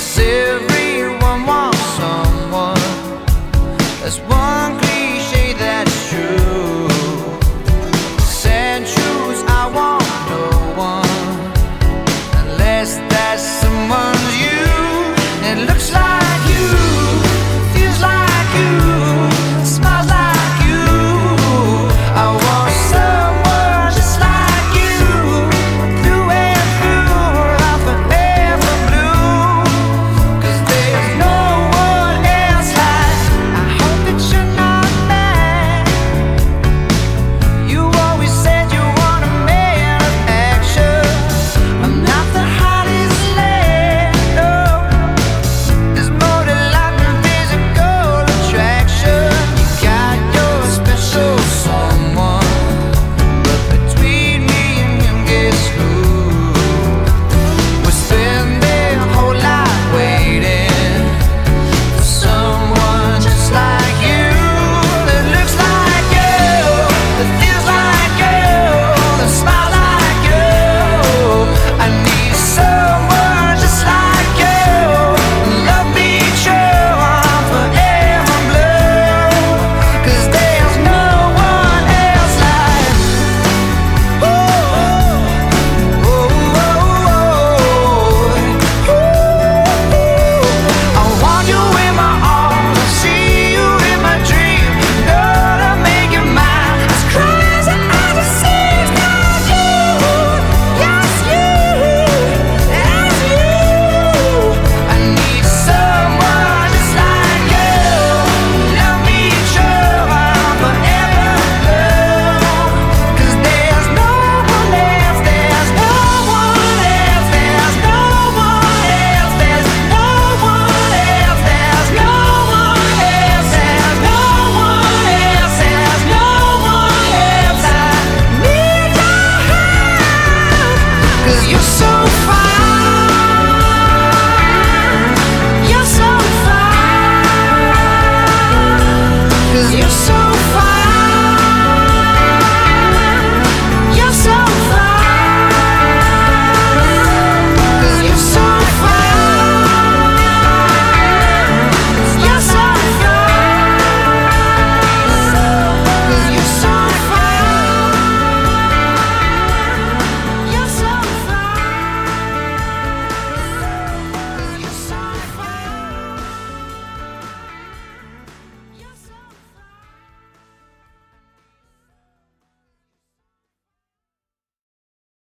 Cause everyone wants someone. That's one.